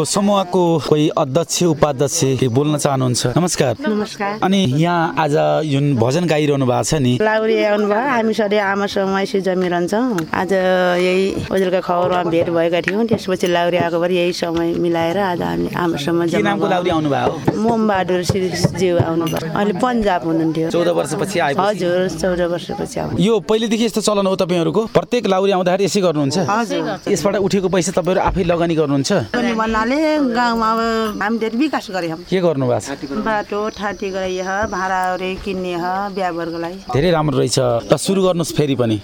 यो समूहको कोही अध्यक्ष उपाध्यक्ष बोल्न चाहनुहुन्छ? नमस्कार। नमस्कार। अनि यहाँ आज जुन भजन गाइरहनु भएको छ नि लाउरी आउनुभयो हामी सधैँ आमासँग यसो जमिरहन्छौँ। आज यही ओजेलका खबरमा भेट भएका थियौँ। त्यसपछि लाउरी आएको भएर यही समय मिलाएर आज हामी आमासँग के नामको लाउरी आउनु भयो? मोमबहादुर श्रीज्यू आउनुभयो अहिले पन्जाब हुनुहुन्थ्यो। चौध वर्षपछि हजुर चौध वर्षपछि आउनु यो पहिलेदेखि यस्तो चलन हो तपाईँहरूको? प्रत्येक लाउरी आउँदाखेरि यसै गर्नुहुन्छ? यसबाट उठेको पैसा तपाईँहरू आफै लगानी गर्नुहुन्छ? भन्नाले गाउँमा अब हामी धेरै विकास गरेँ के गर्नु भएको छ? बाटो ठाँटी गराइ ह भाँडाहरू किन्ने ह बिहाबरको लागि धेरै राम्रो रहेछ। ल सुरु गर्नुहोस् फेरि पनि।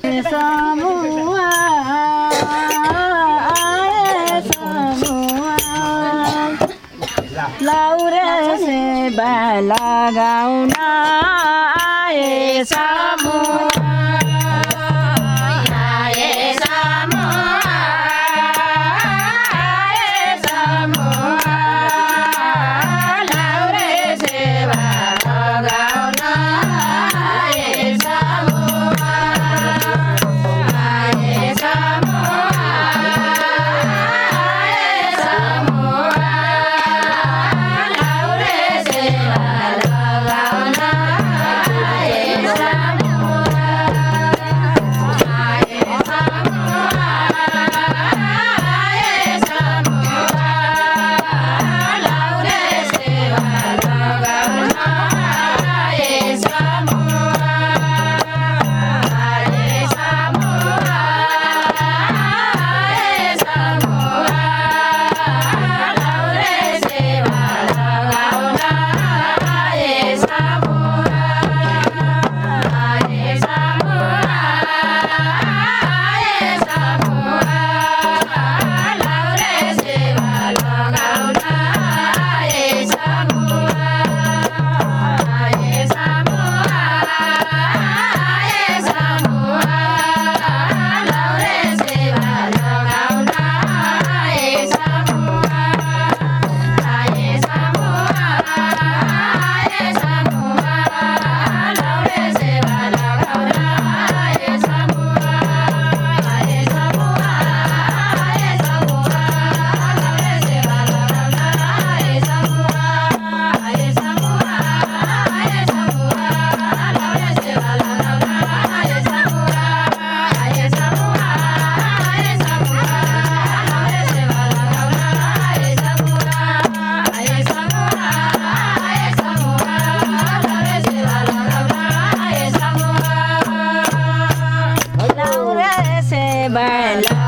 लाउरे से लगाउन आए burn.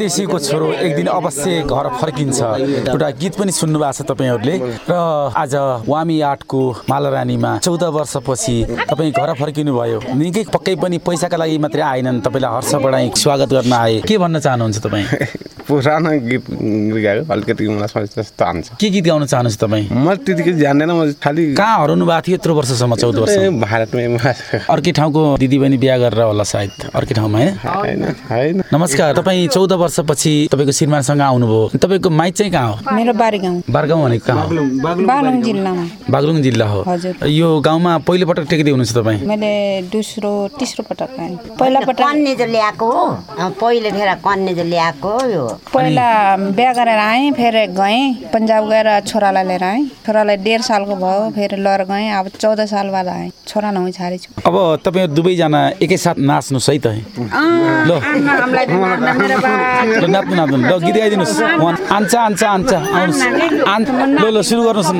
परदेशीको छोरो एक दिन अवश्य घर फर्किन्छ। एउटा गीत पनि सुन्नु भएको छ तपाईँहरूले। र आज वामी आर्टको मालारानीमा चौध वर्षपछि तपाईँ घर फर्किनु भयो निकै पक्कै पनि पैसाका लागि मात्रै आएनन्। तपाईँलाई हर्ष बढाइ स्वागत गर्न आए। के भन्न चाहनुहुन्छ तपाईँ? पुरानो गीत गाएको अलिकति मलाई जस्तो आउँछ के गीत गाउन चाहनुहुन्छ तपाईँ? म त्यतिकै जान्दैन म खालि कहाँ हराउनु भएको थियो यत्रो वर्षसम्म चौध वर्ष भारतमै अर्कै ठाउँको दिदीबहिनी बिहा गरेर होला सायद अर्कै ठाउँमा है? होइन होइन। नमस्कार तपाईँ चौध वर्षपछि तपाईँको श्रीमानसँग आउनुभयो। तपाईँको माइत चाहिँ कहाँ हो? मेरो बारी गाउँ बारगाउँ भनेको कहाँ हो? बागलुङ जिल्लामा। बागलुङ जिल्ला हो। हजुर। यो गाउँमा पहिलोपटक टेक्दै हुनुहुन्छ तपाईँ? मैले दोस्रो तेस्रो पटक पहिला पटक कन्ने जो ल्याएको हो। पहिले फेर कन्ने जो ल्याएको यो। पहिला बिहा गरेर आएँ फेरि गएँ। पन्जाब गएर छोरालाई लिएर आएँ। छोरालाई डेढ सालको भयो फेरि लिएर गएँ। अब चौध साल बाद आएँ। छोरा नहुँ छाडेछु अब तपाईँहरू दुवैजना एकैसाथ नाच्नुहोस् है त है। ल। ल नाच्नु नाच्नु। ल गीत गाइदिनुहोस्। आन्छ आन्छ आन्छ आउनुहोस्। ल ल सुरु गर्नुहोस्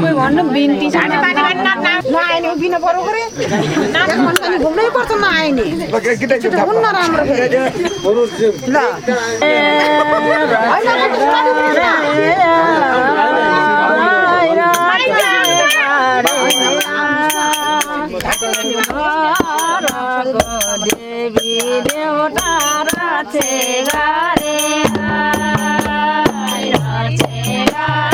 देवी देवता रचे गारे रचे गारे